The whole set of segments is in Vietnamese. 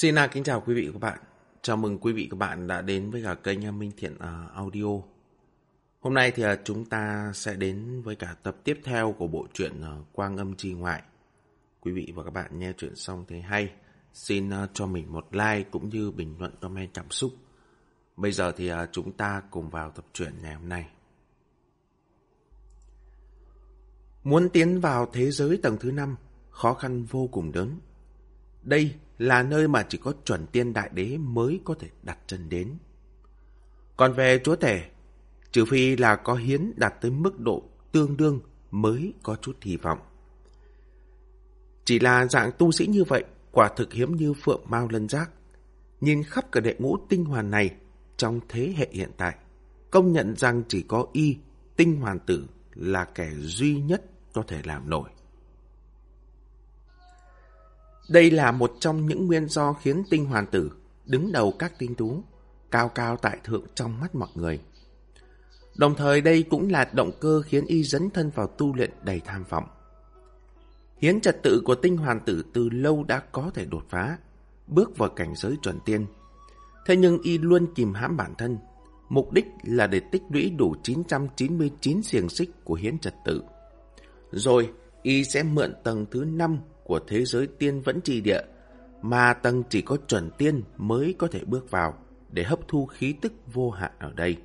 Xin à, kính chào quý vị và các bạn. Chào mừng quý vị và các bạn đã đến với cả kênh à, Minh Thiện uh, Audio. Hôm nay thì uh, chúng ta sẽ đến với cả tập tiếp theo của bộ truyện uh, Quang Âm Chi Ngoại. Quý vị và các bạn nghe chuyện xong thấy hay, xin cho mình một like cũng như bình luận comment cảm xúc. Bây giờ thì chúng ta cùng vào tập truyện ngày hôm nay. Muốn tiến vào thế giới tầng thứ 5, khó khăn vô cùng lớn. Đây là nơi mà chỉ có chuẩn tiên đại đế mới có thể đặt chân đến. Còn về chúa tể, trừ phi là có hiến đạt tới mức độ tương đương mới có chút hy vọng. Chỉ là dạng tu sĩ như vậy, quả thực hiếm như phượng mau lân giác. Nhìn khắp cả đệ ngũ tinh hoàn này trong thế hệ hiện tại, công nhận rằng chỉ có y, tinh hoàn tử là kẻ duy nhất có thể làm nổi. Đây là một trong những nguyên do khiến tinh hoàn tử đứng đầu các tinh tú, cao cao tại thượng trong mắt mọi người. Đồng thời đây cũng là động cơ khiến y dấn thân vào tu luyện đầy tham vọng. Hiến trật tự của tinh hoàn tử từ lâu đã có thể đột phá, bước vào cảnh giới chuẩn tiên. Thế nhưng y luôn kìm hãm bản thân, mục đích là để tích lũy đủ 999 xiềng xích của hiến trật tự. Rồi, y sẽ mượn tầng thứ 5 của thế giới tiên vẫn trì địa, mà tầng chỉ có chuẩn tiên mới có thể bước vào để hấp thu khí tức vô hạn ở đây.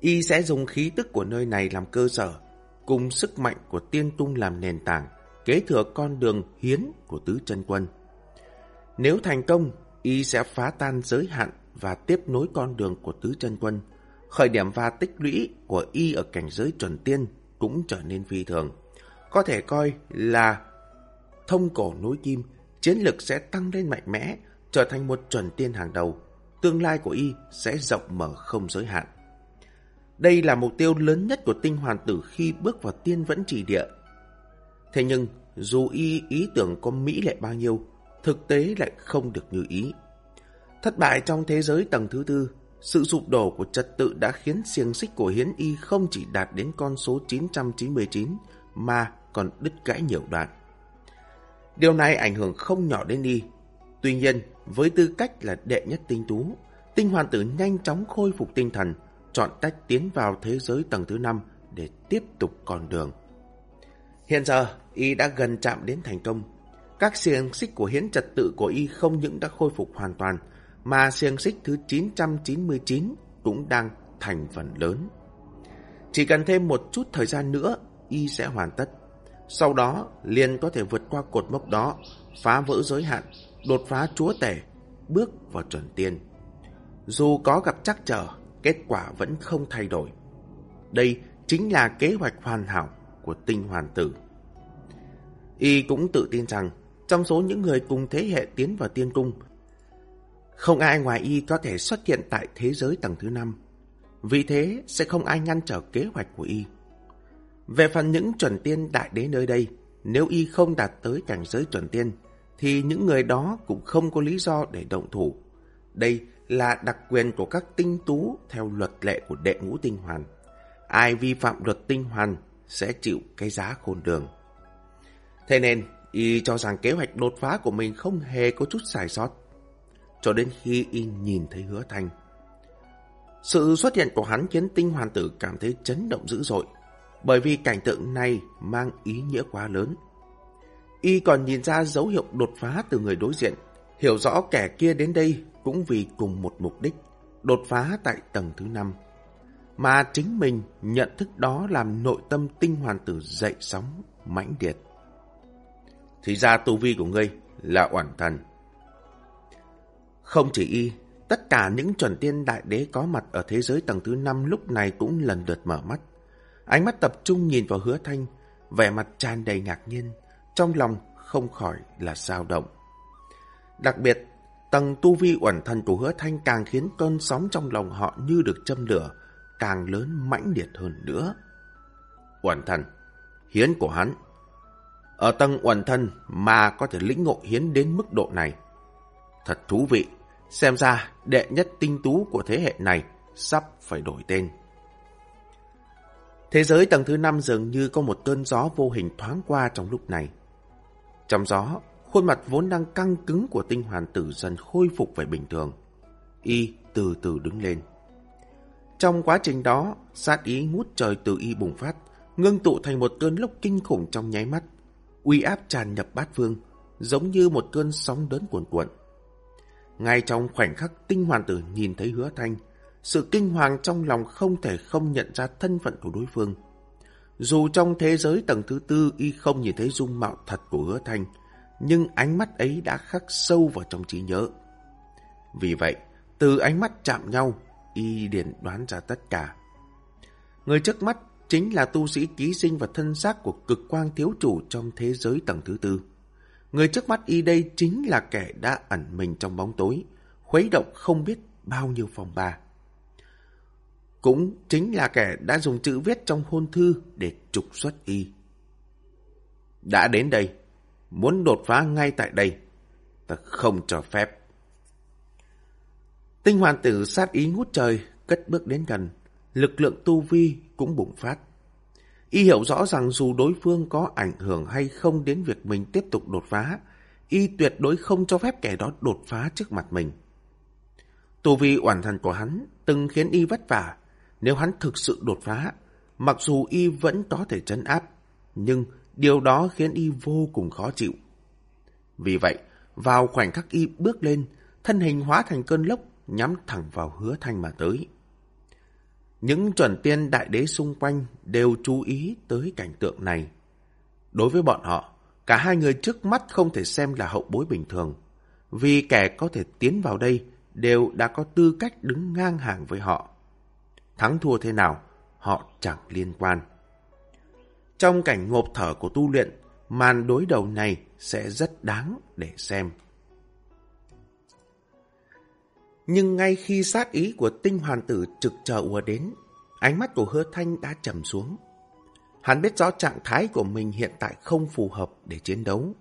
Y sẽ dùng khí tức của nơi này làm cơ sở, cùng sức mạnh của tiên tung làm nền tảng, kế thừa con đường hiến của tứ chân quân. Nếu thành công, Y sẽ phá tan giới hạn và tiếp nối con đường của tứ chân quân. Khởi điểm và tích lũy của Y ở cảnh giới chuẩn tiên cũng trở nên phi thường. Có thể coi là thông cổ nối kim, chiến lực sẽ tăng lên mạnh mẽ, trở thành một chuẩn tiên hàng đầu. Tương lai của y sẽ rộng mở không giới hạn. Đây là mục tiêu lớn nhất của tinh hoàn tử khi bước vào tiên vẫn trì địa. Thế nhưng, dù y ý tưởng có mỹ lệ bao nhiêu, thực tế lại không được như ý. Thất bại trong thế giới tầng thứ tư, sự sụp đổ của trật tự đã khiến xiềng xích của hiến y không chỉ đạt đến con số 999 mà còn đứt gãy nhiều đoạn. Điều này ảnh hưởng không nhỏ đến y. Tuy nhiên, với tư cách là đệ nhất tinh tú, tinh hoàn tử nhanh chóng khôi phục tinh thần, chọn cách tiến vào thế giới tầng thứ 5 để tiếp tục con đường. Hiện giờ, y đã gần chạm đến thành công. Các xiềng xích của hiến trật tự của y không những đã khôi phục hoàn toàn, mà xiềng xích thứ 999 cũng đang thành phần lớn. Chỉ cần thêm một chút thời gian nữa, y sẽ hoàn tất. Sau đó, liền có thể vượt qua cột mốc đó, phá vỡ giới hạn, đột phá chúa tể, bước vào chuẩn tiên. Dù có gặp trắc trở, kết quả vẫn không thay đổi. Đây chính là kế hoạch hoàn hảo của tinh hoàn tử. Y cũng tự tin rằng, trong số những người cùng thế hệ tiến vào tiên cung, không ai ngoài Y có thể xuất hiện tại thế giới tầng thứ năm. Vì thế, sẽ không ai ngăn trở kế hoạch của Y. Về phần những chuẩn tiên đại đế nơi đây, nếu y không đạt tới cảnh giới chuẩn tiên, thì những người đó cũng không có lý do để động thủ. Đây là đặc quyền của các tinh tú theo luật lệ của đệ ngũ tinh hoàn. Ai vi phạm luật tinh hoàn sẽ chịu cái giá khôn đường. Thế nên, y cho rằng kế hoạch đột phá của mình không hề có chút sai sót. Cho đến khi y nhìn thấy hứa thanh. Sự xuất hiện của hắn khiến tinh hoàn tử cảm thấy chấn động dữ dội bởi vì cảnh tượng này mang ý nghĩa quá lớn. Y còn nhìn ra dấu hiệu đột phá từ người đối diện, hiểu rõ kẻ kia đến đây cũng vì cùng một mục đích, đột phá tại tầng thứ năm. Mà chính mình nhận thức đó làm nội tâm tinh hoàn tử dậy sóng, mãnh liệt. Thì ra tu vi của ngươi là oản thần. Không chỉ y, tất cả những chuẩn tiên đại đế có mặt ở thế giới tầng thứ năm lúc này cũng lần lượt mở mắt. Ánh mắt tập trung nhìn vào hứa thanh, vẻ mặt tràn đầy ngạc nhiên, trong lòng không khỏi là dao động. Đặc biệt, tầng tu vi uẩn thần của hứa thanh càng khiến cơn sóng trong lòng họ như được châm lửa, càng lớn mãnh liệt hơn nữa. Uẩn thần, hiến của hắn. Ở tầng uẩn thần mà có thể lĩnh ngộ hiến đến mức độ này. Thật thú vị, xem ra đệ nhất tinh tú của thế hệ này sắp phải đổi tên. Thế giới tầng thứ năm dường như có một cơn gió vô hình thoáng qua trong lúc này. Trong gió, khuôn mặt vốn đang căng cứng của tinh hoàn tử dần khôi phục về bình thường. Y từ từ đứng lên. Trong quá trình đó, sát ý ngút trời từ Y bùng phát, ngưng tụ thành một cơn lốc kinh khủng trong nháy mắt. Uy áp tràn nhập bát phương, giống như một cơn sóng lớn cuồn cuộn. Ngay trong khoảnh khắc tinh hoàn tử nhìn thấy hứa thanh, sự kinh hoàng trong lòng không thể không nhận ra thân phận của đối phương. Dù trong thế giới tầng thứ tư y không nhìn thấy dung mạo thật của hứa thanh, nhưng ánh mắt ấy đã khắc sâu vào trong trí nhớ. Vì vậy, từ ánh mắt chạm nhau, y điền đoán ra tất cả. Người trước mắt chính là tu sĩ ký sinh và thân xác của cực quang thiếu chủ trong thế giới tầng thứ tư. Người trước mắt y đây chính là kẻ đã ẩn mình trong bóng tối, khuấy động không biết bao nhiêu phòng ba. Cũng chính là kẻ đã dùng chữ viết trong hôn thư để trục xuất y. Đã đến đây, muốn đột phá ngay tại đây, ta không cho phép. Tinh hoàn tử sát ý ngút trời, cất bước đến gần, lực lượng tu vi cũng bùng phát. Y hiểu rõ rằng dù đối phương có ảnh hưởng hay không đến việc mình tiếp tục đột phá, Y tuyệt đối không cho phép kẻ đó đột phá trước mặt mình. Tu vi oản thần của hắn từng khiến Y vất vả. Nếu hắn thực sự đột phá, mặc dù Y vẫn có thể chấn áp, nhưng điều đó khiến Y vô cùng khó chịu. Vì vậy, vào khoảnh khắc Y bước lên, thân hình hóa thành cơn lốc nhắm thẳng vào hứa thanh mà tới. Những chuẩn tiên đại đế xung quanh đều chú ý tới cảnh tượng này. Đối với bọn họ, cả hai người trước mắt không thể xem là hậu bối bình thường, vì kẻ có thể tiến vào đây đều đã có tư cách đứng ngang hàng với họ. Thắng thua thế nào, họ chẳng liên quan. Trong cảnh ngộp thở của tu luyện, màn đối đầu này sẽ rất đáng để xem. Nhưng ngay khi sát ý của tinh hoàn tử trực chờ ùa đến, ánh mắt của hứa thanh đã trầm xuống. Hắn biết rõ trạng thái của mình hiện tại không phù hợp để chiến đấu.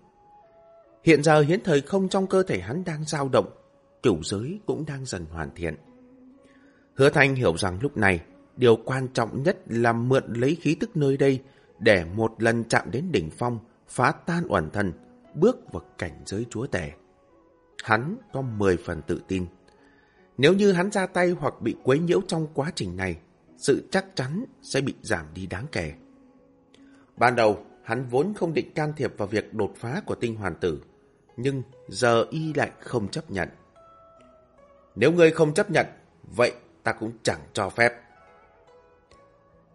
Hiện giờ hiến thời không trong cơ thể hắn đang dao động, cửu giới cũng đang dần hoàn thiện. Hứa thanh hiểu rằng lúc này, điều quan trọng nhất là mượn lấy khí tức nơi đây để một lần chạm đến đỉnh phong, phá tan uẩn thân, bước vào cảnh giới chúa tể. Hắn có 10 phần tự tin. Nếu như hắn ra tay hoặc bị quấy nhiễu trong quá trình này, sự chắc chắn sẽ bị giảm đi đáng kể. Ban đầu, hắn vốn không định can thiệp vào việc đột phá của tinh hoàn tử, nhưng giờ y lại không chấp nhận. Nếu ngươi không chấp nhận, vậy ta cũng chẳng cho phép.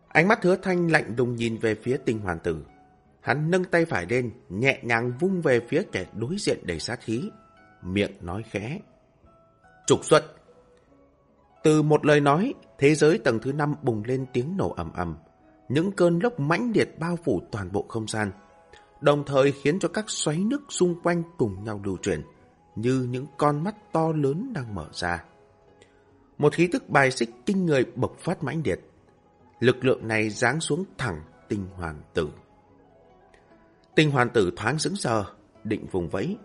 Ánh mắt hứa thanh lạnh đùng nhìn về phía tinh hoàn tử. Hắn nâng tay phải lên, nhẹ nhàng vung về phía kẻ đối diện đầy sát khí. Miệng nói khẽ. Trục xuất. Từ một lời nói, thế giới tầng thứ năm bùng lên tiếng nổ ầm ầm. Những cơn lốc mãnh liệt bao phủ toàn bộ không gian, đồng thời khiến cho các xoáy nước xung quanh cùng nhau lưu chuyển, như những con mắt to lớn đang mở ra. Một khí tức bài xích kinh người bộc phát mãnh liệt. Lực lượng này giáng xuống thẳng tinh hoàn tử. Tinh hoàn tử thoáng sững sờ, định vùng vẫy,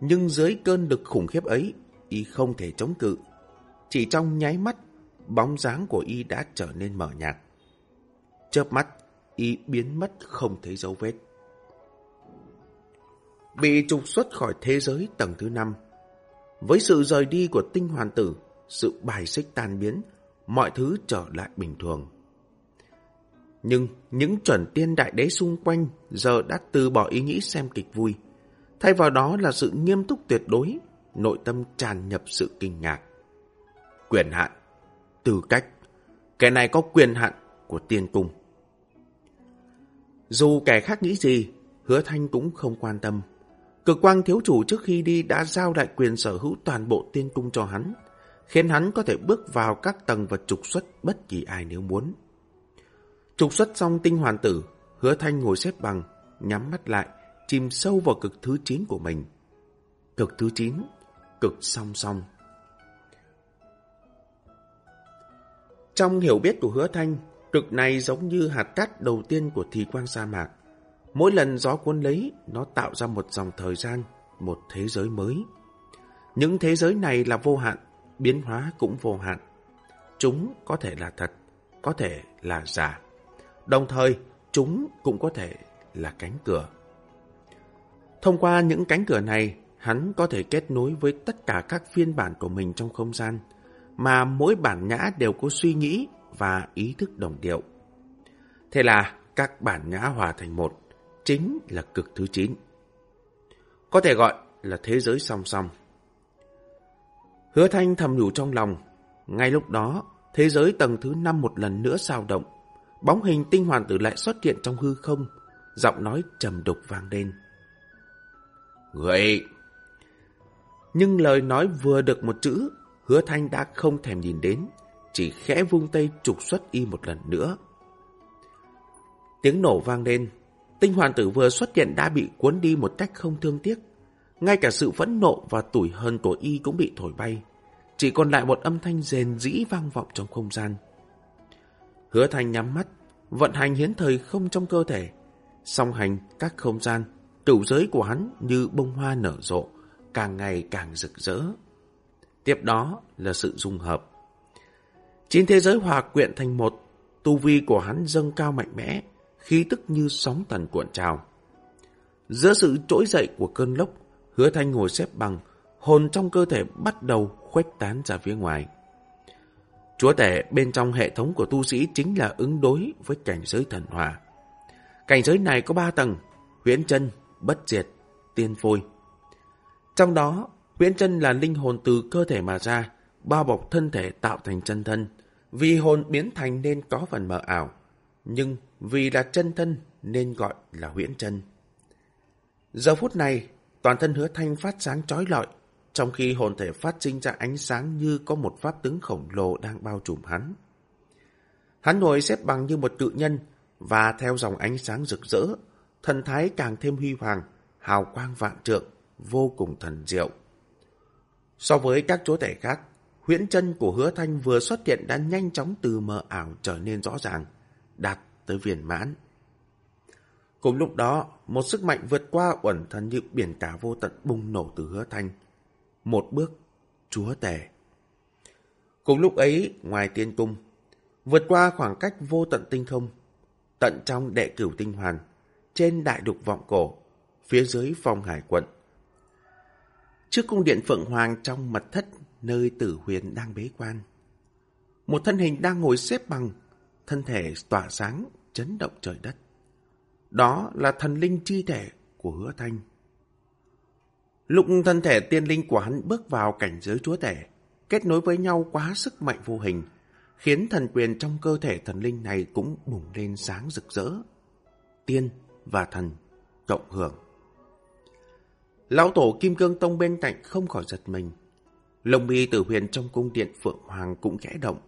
nhưng dưới cơn lực khủng khiếp ấy, y không thể chống cự. Chỉ trong nháy mắt, bóng dáng của y đã trở nên mờ nhạt. Chớp mắt, y biến mất không thấy dấu vết. Bị trục xuất khỏi thế giới tầng thứ năm. Với sự rời đi của tinh hoàn tử, sự bài xích tan biến, mọi thứ trở lại bình thường. Nhưng những chuẩn tiên đại đế xung quanh giờ đã từ bỏ ý nghĩ xem kịch vui. Thay vào đó là sự nghiêm túc tuyệt đối, nội tâm tràn nhập sự kinh ngạc. Quyền hạn, tư cách, kẻ này có quyền hạn của tiên cung. Dù kẻ khác nghĩ gì, hứa thanh cũng không quan tâm. Cực quang thiếu chủ trước khi đi đã giao đại quyền sở hữu toàn bộ tiên cung cho hắn, khiến hắn có thể bước vào các tầng và trục xuất bất kỳ ai nếu muốn. Trục xuất xong tinh hoàn tử, hứa thanh ngồi xếp bằng, nhắm mắt lại, chìm sâu vào cực thứ 9 của mình. Cực thứ 9, cực song song. Trong hiểu biết của hứa thanh, cực này giống như hạt cát đầu tiên của thì quang sa mạc. Mỗi lần gió cuốn lấy, nó tạo ra một dòng thời gian, một thế giới mới. Những thế giới này là vô hạn, biến hóa cũng vô hạn. Chúng có thể là thật, có thể là giả. Đồng thời, chúng cũng có thể là cánh cửa. Thông qua những cánh cửa này, hắn có thể kết nối với tất cả các phiên bản của mình trong không gian, mà mỗi bản nhã đều có suy nghĩ và ý thức đồng điệu. Thế là các bản nhã hòa thành một, chính là cực thứ 9. Có thể gọi là thế giới song song. Hứa Thanh thầm nhủ trong lòng, ngay lúc đó, thế giới tầng thứ 5 một lần nữa sao động. Bóng hình tinh hoàn tử lại xuất hiện trong hư không, giọng nói trầm đục vang lên. Người! Nhưng lời nói vừa được một chữ, hứa thanh đã không thèm nhìn đến, chỉ khẽ vung tay trục xuất y một lần nữa. Tiếng nổ vang lên, tinh hoàn tử vừa xuất hiện đã bị cuốn đi một cách không thương tiếc. Ngay cả sự phẫn nộ và tủi hờn của y cũng bị thổi bay. Chỉ còn lại một âm thanh rền rĩ vang vọng trong không gian. Hứa thanh nhắm mắt, vận hành hiến thời không trong cơ thể. Song hành các không gian, cửu giới của hắn như bông hoa nở rộ, càng ngày càng rực rỡ. Tiếp đó là sự dung hợp. Chín thế giới hòa quyện thành một, tu vi của hắn dâng cao mạnh mẽ, khí tức như sóng thần cuộn trào. Giữa sự trỗi dậy của cơn lốc, hứa thanh ngồi xếp bằng, hồn trong cơ thể bắt đầu khuếch tán ra phía ngoài. Chúa tể bên trong hệ thống của tu sĩ chính là ứng đối với cảnh giới thần hòa. Cảnh giới này có ba tầng, huyễn chân, bất diệt, tiên phôi. Trong đó, huyễn chân là linh hồn từ cơ thể mà ra, bao bọc thân thể tạo thành chân thân. Vì hồn biến thành nên có phần mờ ảo, nhưng vì là chân thân nên gọi là huyễn chân. Giờ phút này, toàn thân hứa thanh phát sáng chói lọi, trong khi hồn thể phát sinh ra ánh sáng như có một pháp tướng khổng lồ đang bao trùm hắn. Hắn ngồi xếp bằng như một tự nhân, và theo dòng ánh sáng rực rỡ, thần thái càng thêm huy hoàng, hào quang vạn trượng, vô cùng thần diệu. So với các chúa tể khác, huyễn chân của hứa thanh vừa xuất hiện đã nhanh chóng từ mờ ảo trở nên rõ ràng, đạt tới viền mãn. Cùng lúc đó, một sức mạnh vượt qua uẩn thần như biển cả vô tận bùng nổ từ hứa thanh. Một bước, chúa tể. Cùng lúc ấy, ngoài tiên cung, vượt qua khoảng cách vô tận tinh không, tận trong đệ cửu tinh hoàn, trên đại đục vọng cổ, phía dưới phong hải quận. Trước cung điện Phượng Hoàng trong mật thất nơi tử huyền đang bế quan. Một thân hình đang ngồi xếp bằng, thân thể tỏa sáng, chấn động trời đất. Đó là thần linh chi thể của hứa thanh. Lúc thân thể tiên linh của hắn bước vào cảnh giới chúa thể kết nối với nhau quá sức mạnh vô hình, khiến thần quyền trong cơ thể thần linh này cũng bùng lên sáng rực rỡ. Tiên và thần cộng hưởng. Lão tổ Kim Cương Tông bên cạnh không khỏi giật mình. Lồng mi tử huyền trong cung điện Phượng Hoàng cũng khẽ động.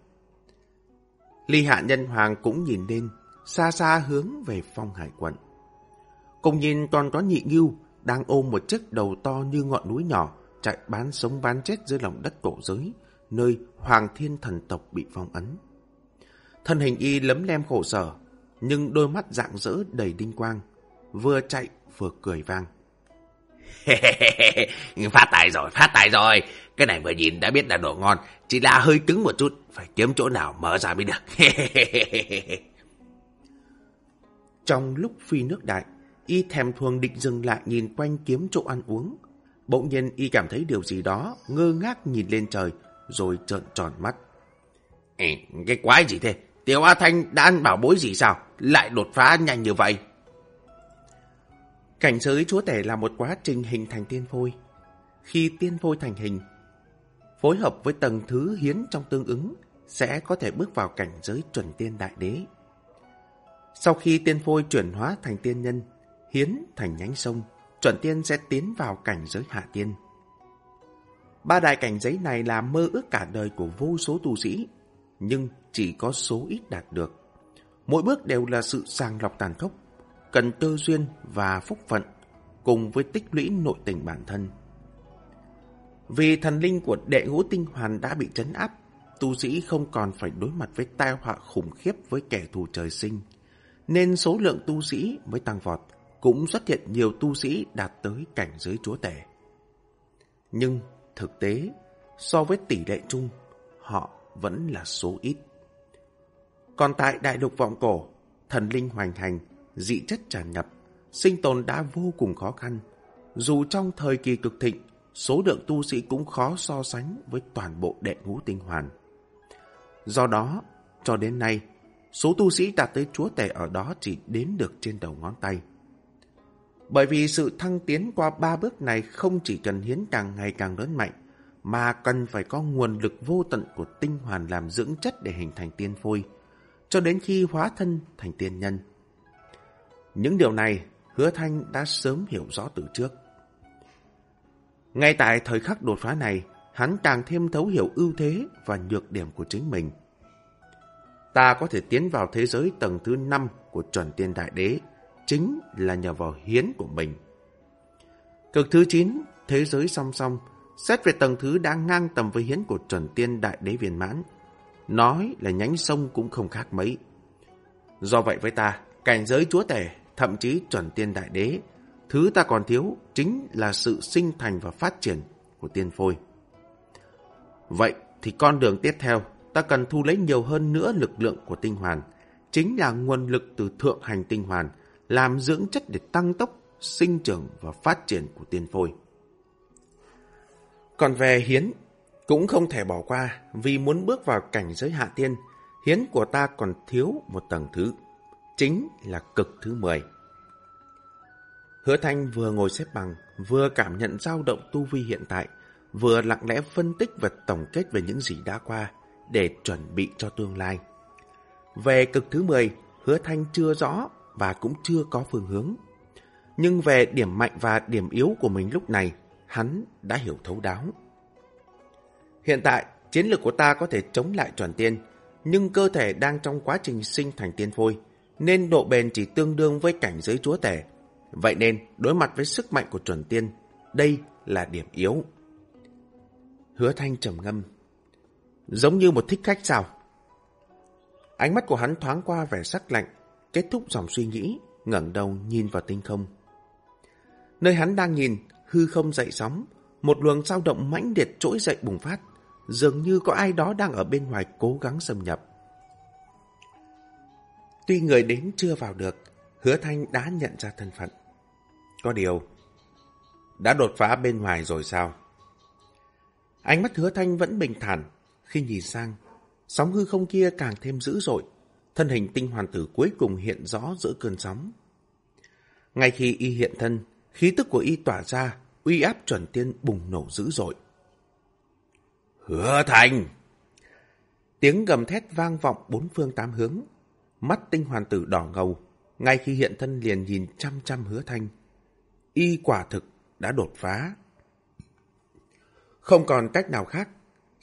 Ly Hạ Nhân Hoàng cũng nhìn lên, xa xa hướng về phong hải quận. Cùng nhìn còn có nhị nghiêu, đang ôm một chiếc đầu to như ngọn núi nhỏ, chạy bán sống bán chết dưới lòng đất cổ giới, nơi Hoàng Thiên Thần Tộc bị phong ấn. Thân hình y lấm lem khổ sở, nhưng đôi mắt dạng dỡ đầy đinh quang, vừa chạy vừa cười vang. phát tài rồi, phát tài rồi. Cái này vừa nhìn đã biết là đồ ngon, chỉ là hơi cứng một chút, phải kiếm chỗ nào mở ra mới được. Trong lúc phi nước đại, y thèm thuồng định dừng lại nhìn quanh kiếm chỗ ăn uống. Bỗng nhiên y cảm thấy điều gì đó, ngơ ngác nhìn lên trời, rồi trợn tròn mắt. Ê, cái quái gì thế? Tiểu A Thanh đã ăn bảo bối gì sao? Lại đột phá nhanh như vậy? Cảnh giới chúa tể là một quá trình hình thành tiên phôi. Khi tiên phôi thành hình, phối hợp với tầng thứ hiến trong tương ứng, sẽ có thể bước vào cảnh giới chuẩn tiên đại đế. Sau khi tiên phôi chuyển hóa thành tiên nhân, hiến thành nhánh sông, chuẩn tiên sẽ tiến vào cảnh giới hạ tiên. Ba đại cảnh giới này là mơ ước cả đời của vô số tu sĩ, nhưng chỉ có số ít đạt được. Mỗi bước đều là sự sàng lọc tàn khốc, cần tư duyên và phúc phận, cùng với tích lũy nội tình bản thân. Vì thần linh của đệ ngũ tinh hoàn đã bị chấn áp, tu sĩ không còn phải đối mặt với tai họa khủng khiếp với kẻ thù trời sinh, nên số lượng tu sĩ mới tăng vọt, cũng xuất hiện nhiều tu sĩ đạt tới cảnh giới chúa tể. Nhưng thực tế, so với tỷ lệ chung, họ vẫn là số ít. Còn tại đại lục vọng cổ, thần linh hoành hành, dị chất tràn ngập, sinh tồn đã vô cùng khó khăn. Dù trong thời kỳ cực thịnh, số lượng tu sĩ cũng khó so sánh với toàn bộ đệ ngũ tinh hoàn. Do đó, cho đến nay, số tu sĩ đạt tới chúa tể ở đó chỉ đếm được trên đầu ngón tay. Bởi vì sự thăng tiến qua ba bước này không chỉ cần hiến càng ngày càng lớn mạnh, mà cần phải có nguồn lực vô tận của tinh hoàn làm dưỡng chất để hình thành tiên phôi, cho đến khi hóa thân thành tiên nhân. Những điều này hứa thanh đã sớm hiểu rõ từ trước. Ngay tại thời khắc đột phá này, hắn càng thêm thấu hiểu ưu thế và nhược điểm của chính mình. Ta có thể tiến vào thế giới tầng thứ 5 của chuẩn tiên đại đế, chính là nhờ vào hiến của mình. Cực thứ 9, thế giới song song, xét về tầng thứ đã ngang tầm với hiến của chuẩn tiên đại đế viên mãn. Nói là nhánh sông cũng không khác mấy. Do vậy với ta, cảnh giới chúa tể, thậm chí chuẩn tiên đại đế, thứ ta còn thiếu chính là sự sinh thành và phát triển của tiên phôi. Vậy thì con đường tiếp theo, ta cần thu lấy nhiều hơn nữa lực lượng của tinh hoàn, chính là nguồn lực từ thượng hành tinh hoàn, làm dưỡng chất để tăng tốc sinh trưởng và phát triển của tiên phôi. Còn về hiến, cũng không thể bỏ qua vì muốn bước vào cảnh giới hạ tiên, hiến của ta còn thiếu một tầng thứ, chính là cực thứ 10. Hứa Thanh vừa ngồi xếp bằng, vừa cảm nhận dao động tu vi hiện tại, vừa lặng lẽ phân tích và tổng kết về những gì đã qua để chuẩn bị cho tương lai. Về cực thứ 10, Hứa Thanh chưa rõ và cũng chưa có phương hướng. Nhưng về điểm mạnh và điểm yếu của mình lúc này, hắn đã hiểu thấu đáo. Hiện tại, chiến lược của ta có thể chống lại chuẩn tiên, nhưng cơ thể đang trong quá trình sinh thành tiên phôi, nên độ bền chỉ tương đương với cảnh giới chúa tể. Vậy nên, đối mặt với sức mạnh của chuẩn tiên, đây là điểm yếu. Hứa thanh trầm ngâm. Giống như một thích khách sao? Ánh mắt của hắn thoáng qua vẻ sắc lạnh, kết thúc dòng suy nghĩ, ngẩng đầu nhìn vào tinh không. Nơi hắn đang nhìn, hư không dậy sóng, một luồng dao động mãnh liệt trỗi dậy bùng phát, dường như có ai đó đang ở bên ngoài cố gắng xâm nhập. Tuy người đến chưa vào được, hứa thanh đã nhận ra thân phận. Có điều, đã đột phá bên ngoài rồi sao? Ánh mắt hứa thanh vẫn bình thản, khi nhìn sang, sóng hư không kia càng thêm dữ dội, thân hình tinh hoàn tử cuối cùng hiện rõ giữa cơn sóng. Ngay khi y hiện thân, khí tức của y tỏa ra, uy áp chuẩn tiên bùng nổ dữ dội. Hứa thành! Tiếng gầm thét vang vọng bốn phương tám hướng. Mắt tinh hoàn tử đỏ ngầu, ngay khi hiện thân liền nhìn chăm chăm hứa thanh. Y quả thực đã đột phá. Không còn cách nào khác.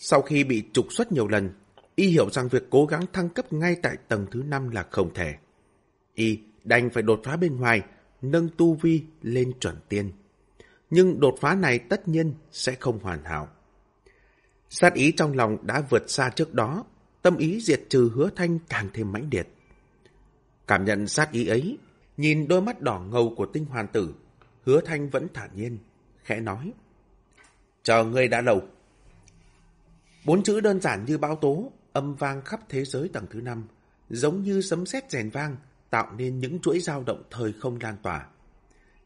Sau khi bị trục xuất nhiều lần, Y hiểu rằng việc cố gắng thăng cấp ngay tại tầng thứ 5 là không thể. Y đành phải đột phá bên ngoài, nâng tu vi lên chuẩn tiên. Nhưng đột phá này tất nhiên sẽ không hoàn hảo. Sát ý trong lòng đã vượt xa trước đó, tâm ý diệt trừ hứa thanh càng thêm mãnh liệt. Cảm nhận sát ý ấy, nhìn đôi mắt đỏ ngầu của tinh hoàn tử, hứa thanh vẫn thản nhiên, khẽ nói. Chờ ngươi đã lâu. Bốn chữ đơn giản như báo tố, âm vang khắp thế giới tầng thứ năm, giống như sấm sét rèn vang, tạo nên những chuỗi dao động thời không lan tỏa.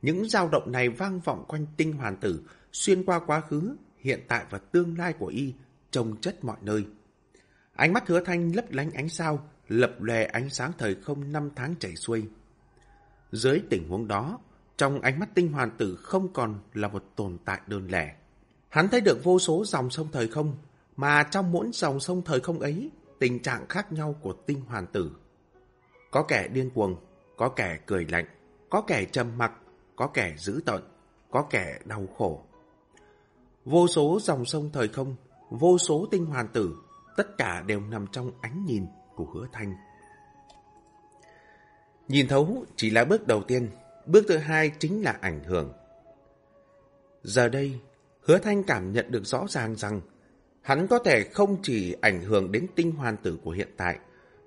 Những dao động này vang vọng quanh tinh hoàn tử, xuyên qua quá khứ, hiện tại và tương lai của y, trồng chất mọi nơi. Ánh mắt hứa thanh lấp lánh ánh sao, lập lè ánh sáng thời không năm tháng chảy xuôi. Dưới tình huống đó, trong ánh mắt tinh hoàn tử không còn là một tồn tại đơn lẻ. Hắn thấy được vô số dòng sông thời không, mà trong mỗi dòng sông thời không ấy, tình trạng khác nhau của tinh hoàn tử. Có kẻ điên cuồng, có kẻ cười lạnh, có kẻ trầm mặc, có kẻ dữ tợn, có kẻ đau khổ. Vô số dòng sông thời không, vô số tinh hoàn tử, tất cả đều nằm trong ánh nhìn của hứa thanh. Nhìn thấu chỉ là bước đầu tiên, bước thứ hai chính là ảnh hưởng. Giờ đây, hứa thanh cảm nhận được rõ ràng rằng hắn có thể không chỉ ảnh hưởng đến tinh hoàn tử của hiện tại,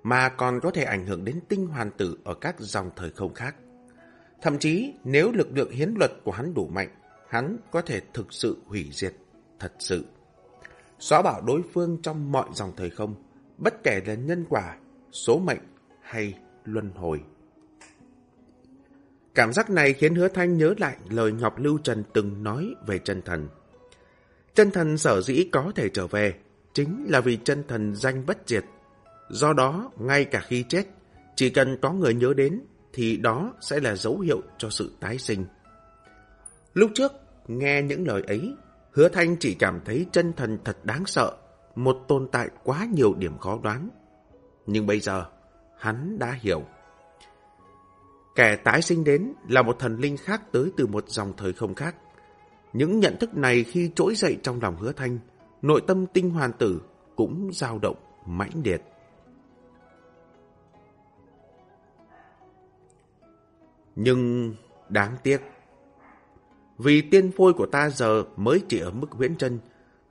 mà còn có thể ảnh hưởng đến tinh hoàn tử ở các dòng thời không khác. Thậm chí, nếu lực lượng hiến luật của hắn đủ mạnh, hắn có thể thực sự hủy diệt, thật sự. Xóa bỏ đối phương trong mọi dòng thời không, bất kể là nhân quả, số mệnh hay luân hồi. Cảm giác này khiến hứa thanh nhớ lại lời Ngọc Lưu Trần từng nói về chân thần. Chân thần sở dĩ có thể trở về, chính là vì chân thần danh bất diệt. Do đó, ngay cả khi chết, chỉ cần có người nhớ đến, thì đó sẽ là dấu hiệu cho sự tái sinh. Lúc trước, nghe những lời ấy, hứa thanh chỉ cảm thấy chân thần thật đáng sợ, một tồn tại quá nhiều điểm khó đoán. Nhưng bây giờ, hắn đã hiểu. Kẻ tái sinh đến là một thần linh khác tới từ một dòng thời không khác. Những nhận thức này khi trỗi dậy trong lòng hứa thanh, nội tâm tinh hoàn tử cũng dao động mãnh liệt. Nhưng đáng tiếc, vì tiên phôi của ta giờ mới chỉ ở mức huyễn chân,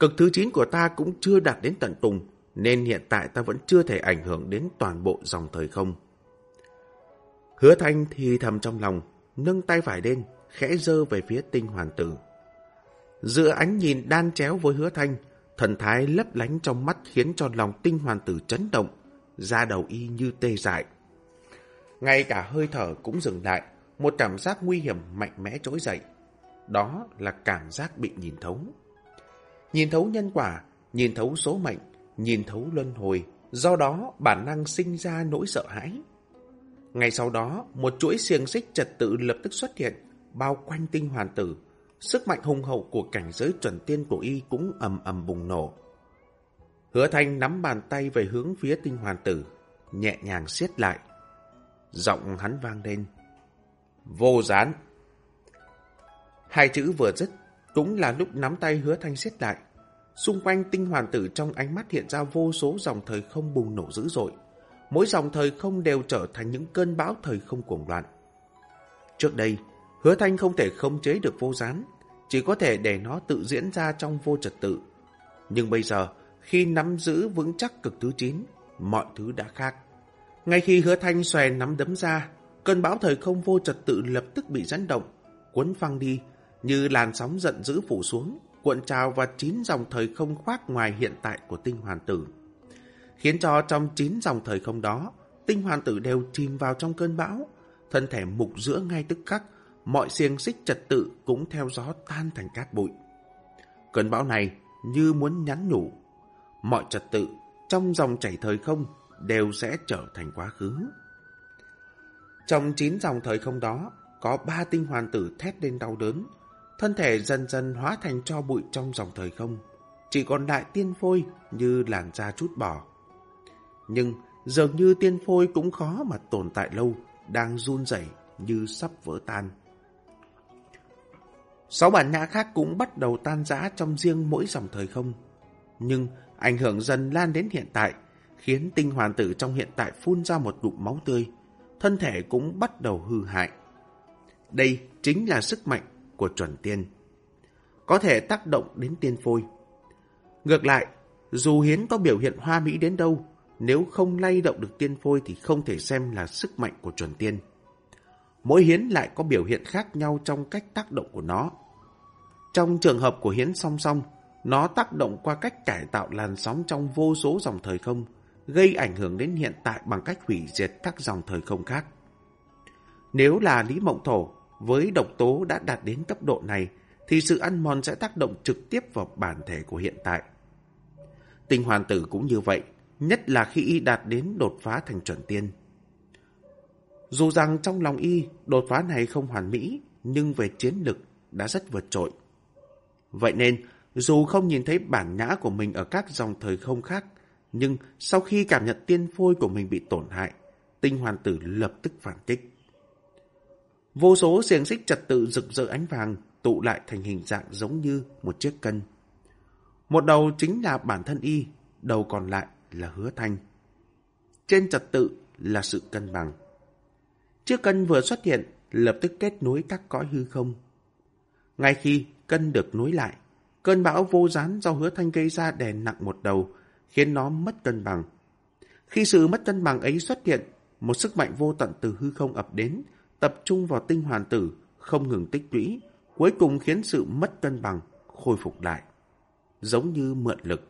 cực thứ 9 của ta cũng chưa đạt đến tận cùng, nên hiện tại ta vẫn chưa thể ảnh hưởng đến toàn bộ dòng thời không. Hứa thanh thì thầm trong lòng, nâng tay phải lên, khẽ dơ về phía tinh hoàn tử. Giữa ánh nhìn đan chéo với hứa thanh, thần thái lấp lánh trong mắt khiến cho lòng tinh hoàn tử chấn động, da đầu y như tê dại. Ngay cả hơi thở cũng dừng lại, một cảm giác nguy hiểm mạnh mẽ trỗi dậy. Đó là cảm giác bị nhìn thấu. Nhìn thấu nhân quả, nhìn thấu số mệnh, nhìn thấu luân hồi, do đó bản năng sinh ra nỗi sợ hãi. Ngay sau đó, một chuỗi xiềng xích trật tự lập tức xuất hiện, bao quanh tinh hoàn tử. Sức mạnh hùng hậu của cảnh giới chuẩn tiên của y cũng ầm ầm bùng nổ. Hứa thanh nắm bàn tay về hướng phía tinh hoàn tử, nhẹ nhàng siết lại. Giọng hắn vang lên. Vô gián. Hai chữ vừa dứt, cũng là lúc nắm tay hứa thanh siết lại. Xung quanh tinh hoàn tử trong ánh mắt hiện ra vô số dòng thời không bùng nổ dữ dội. Mỗi dòng thời không đều trở thành những cơn bão thời không cuồng loạn. Trước đây, hứa thanh không thể khống chế được vô gián, chỉ có thể để nó tự diễn ra trong vô trật tự. Nhưng bây giờ, khi nắm giữ vững chắc cực thứ 9, mọi thứ đã khác. Ngay khi hứa thanh xòe nắm đấm ra, cơn bão thời không vô trật tự lập tức bị dẫn động, cuốn phăng đi, như làn sóng giận dữ phủ xuống, cuộn trào và chín dòng thời không khoác ngoài hiện tại của tinh hoàn tử. Khiến cho trong chín dòng thời không đó, tinh hoàn tử đều chìm vào trong cơn bão, thân thể mục giữa ngay tức khắc, mọi xiềng xích trật tự cũng theo gió tan thành cát bụi. Cơn bão này như muốn nhắn nhủ, mọi trật tự trong dòng chảy thời không đều sẽ trở thành quá khứ. Trong chín dòng thời không đó, có ba tinh hoàn tử thét lên đau đớn, thân thể dần dần hóa thành cho bụi trong dòng thời không, chỉ còn lại tiên phôi như làn da chút bỏ. Nhưng dường như tiên phôi cũng khó mà tồn tại lâu, đang run rẩy như sắp vỡ tan. Sáu bản nhã khác cũng bắt đầu tan rã trong riêng mỗi dòng thời không. Nhưng ảnh hưởng dần lan đến hiện tại, khiến tinh hoàn tử trong hiện tại phun ra một đụng máu tươi, thân thể cũng bắt đầu hư hại. Đây chính là sức mạnh của chuẩn tiên. Có thể tác động đến tiên phôi. Ngược lại, dù hiến có biểu hiện hoa mỹ đến đâu, nếu không lay động được tiên phôi thì không thể xem là sức mạnh của chuẩn tiên. Mỗi hiến lại có biểu hiện khác nhau trong cách tác động của nó. Trong trường hợp của hiến song song, nó tác động qua cách cải tạo làn sóng trong vô số dòng thời không, gây ảnh hưởng đến hiện tại bằng cách hủy diệt các dòng thời không khác. Nếu là Lý Mộng Thổ, với độc tố đã đạt đến cấp độ này, thì sự ăn mòn sẽ tác động trực tiếp vào bản thể của hiện tại. tình hoàn tử cũng như vậy, nhất là khi y đạt đến đột phá thành chuẩn tiên. Dù rằng trong lòng y, đột phá này không hoàn mỹ, nhưng về chiến lực đã rất vượt trội. Vậy nên, dù không nhìn thấy bản nhã của mình ở các dòng thời không khác, nhưng sau khi cảm nhận tiên phôi của mình bị tổn hại, tinh hoàn tử lập tức phản kích. Vô số xiềng xích trật tự rực rỡ ánh vàng tụ lại thành hình dạng giống như một chiếc cân. Một đầu chính là bản thân y, đầu còn lại là hứa thanh. Trên trật tự là sự cân bằng. Chiếc cân vừa xuất hiện, lập tức kết nối các cõi hư không. Ngay khi cân được nối lại, cơn bão vô gián do hứa thanh gây ra đè nặng một đầu, khiến nó mất cân bằng. Khi sự mất cân bằng ấy xuất hiện, một sức mạnh vô tận từ hư không ập đến, tập trung vào tinh hoàn tử, không ngừng tích lũy, cuối cùng khiến sự mất cân bằng khôi phục lại, giống như mượn lực.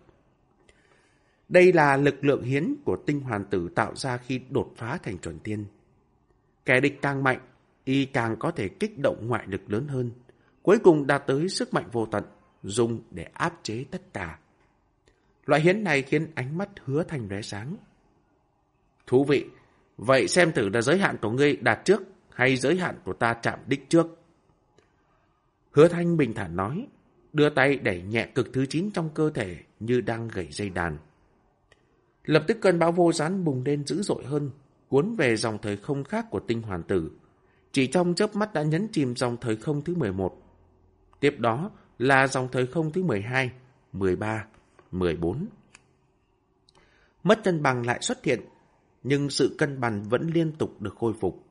Đây là lực lượng hiến của tinh hoàn tử tạo ra khi đột phá thành chuẩn tiên. Kẻ địch càng mạnh, y càng có thể kích động ngoại lực lớn hơn, cuối cùng đạt tới sức mạnh vô tận, dùng để áp chế tất cả. Loại hiến này khiến ánh mắt hứa thành lóe sáng. Thú vị, vậy xem thử là giới hạn của ngươi đạt trước hay giới hạn của ta chạm đích trước. Hứa thanh bình thản nói, đưa tay đẩy nhẹ cực thứ 9 trong cơ thể như đang gảy dây đàn. Lập tức cơn bão vô rán bùng lên dữ dội hơn, cuốn về dòng thời không khác của tinh hoàn tử. Chỉ trong chớp mắt đã nhấn chìm dòng thời không thứ 11. Tiếp đó là dòng thời không thứ 12, 13, 14. Mất cân bằng lại xuất hiện, nhưng sự cân bằng vẫn liên tục được khôi phục.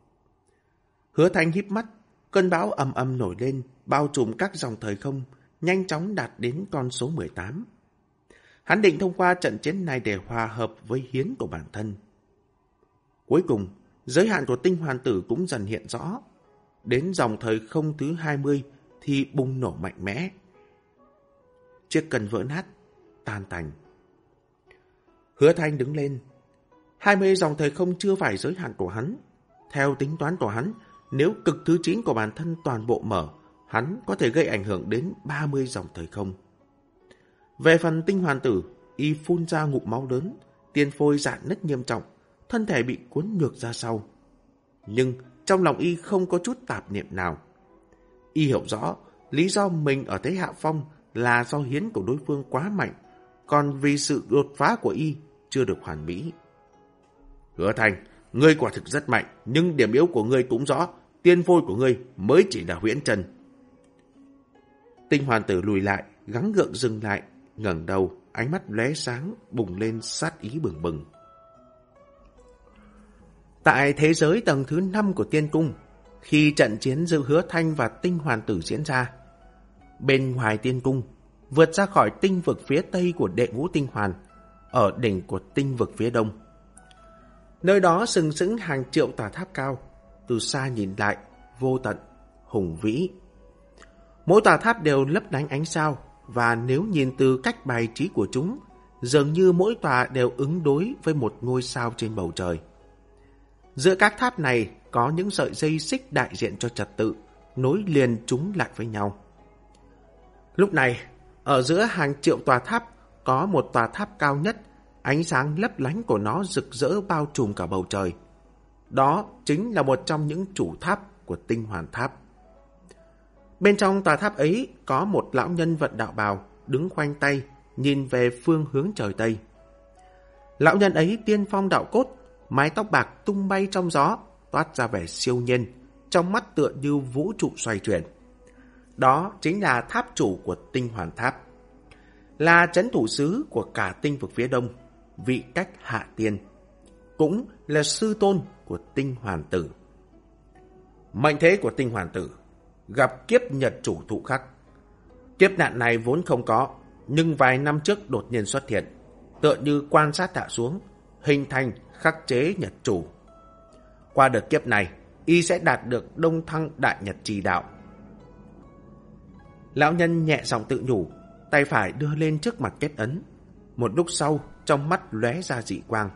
Hứa thanh híp mắt, cơn bão ầm ầm nổi lên, bao trùm các dòng thời không, nhanh chóng đạt đến con số 18. Hắn định thông qua trận chiến này để hòa hợp với hiến của bản thân. Cuối cùng, giới hạn của tinh hoàn tử cũng dần hiện rõ. Đến dòng thời không thứ 20 thì bùng nổ mạnh mẽ. Chiếc cần vỡ nát, tan tành. Hứa Thanh đứng lên. 20 dòng thời không chưa phải giới hạn của hắn. Theo tính toán của hắn, nếu cực thứ 9 của bản thân toàn bộ mở, hắn có thể gây ảnh hưởng đến 30 dòng thời không. Về phần tinh hoàn tử, y phun ra ngụm máu lớn, tiên phôi dạn nứt nghiêm trọng, thân thể bị cuốn ngược ra sau. Nhưng trong lòng y không có chút tạp niệm nào. Y hiểu rõ, lý do mình ở thế hạ phong là do hiến của đối phương quá mạnh, còn vì sự đột phá của y chưa được hoàn mỹ. Hứa thành, ngươi quả thực rất mạnh, nhưng điểm yếu của ngươi cũng rõ, tiên phôi của ngươi mới chỉ là huyễn trần. Tinh hoàn tử lùi lại, gắng gượng dừng lại, ngẩng đầu, ánh mắt lóe sáng, bùng lên sát ý bừng bừng. Tại thế giới tầng thứ 5 của tiên cung, khi trận chiến giữa hứa thanh và tinh hoàn tử diễn ra, bên ngoài tiên cung, vượt ra khỏi tinh vực phía tây của đệ ngũ tinh hoàn, ở đỉnh của tinh vực phía đông. Nơi đó sừng sững hàng triệu tòa tháp cao, từ xa nhìn lại, vô tận, hùng vĩ. Mỗi tòa tháp đều lấp lánh ánh sao, và nếu nhìn từ cách bài trí của chúng, dường như mỗi tòa đều ứng đối với một ngôi sao trên bầu trời. Giữa các tháp này có những sợi dây xích đại diện cho trật tự, nối liền chúng lại với nhau. Lúc này, ở giữa hàng triệu tòa tháp có một tòa tháp cao nhất, ánh sáng lấp lánh của nó rực rỡ bao trùm cả bầu trời. Đó chính là một trong những chủ tháp của tinh hoàn tháp. Bên trong tòa tháp ấy có một lão nhân vận đạo bào, đứng khoanh tay, nhìn về phương hướng trời Tây. Lão nhân ấy tiên phong đạo cốt, mái tóc bạc tung bay trong gió, toát ra vẻ siêu nhiên, trong mắt tựa như vũ trụ xoay chuyển. Đó chính là tháp chủ của tinh hoàn tháp. Là chấn thủ sứ của cả tinh vực phía đông, vị cách hạ tiên. Cũng là sư tôn của tinh hoàn tử. Mệnh thế của tinh hoàn tử gặp kiếp nhật chủ thụ khắc. Kiếp nạn này vốn không có, nhưng vài năm trước đột nhiên xuất hiện, tựa như quan sát hạ xuống, hình thành khắc chế nhật chủ. Qua đợt kiếp này, y sẽ đạt được đông thăng đại nhật trì đạo. Lão nhân nhẹ giọng tự nhủ, tay phải đưa lên trước mặt kết ấn. Một lúc sau, trong mắt lóe ra dị quang.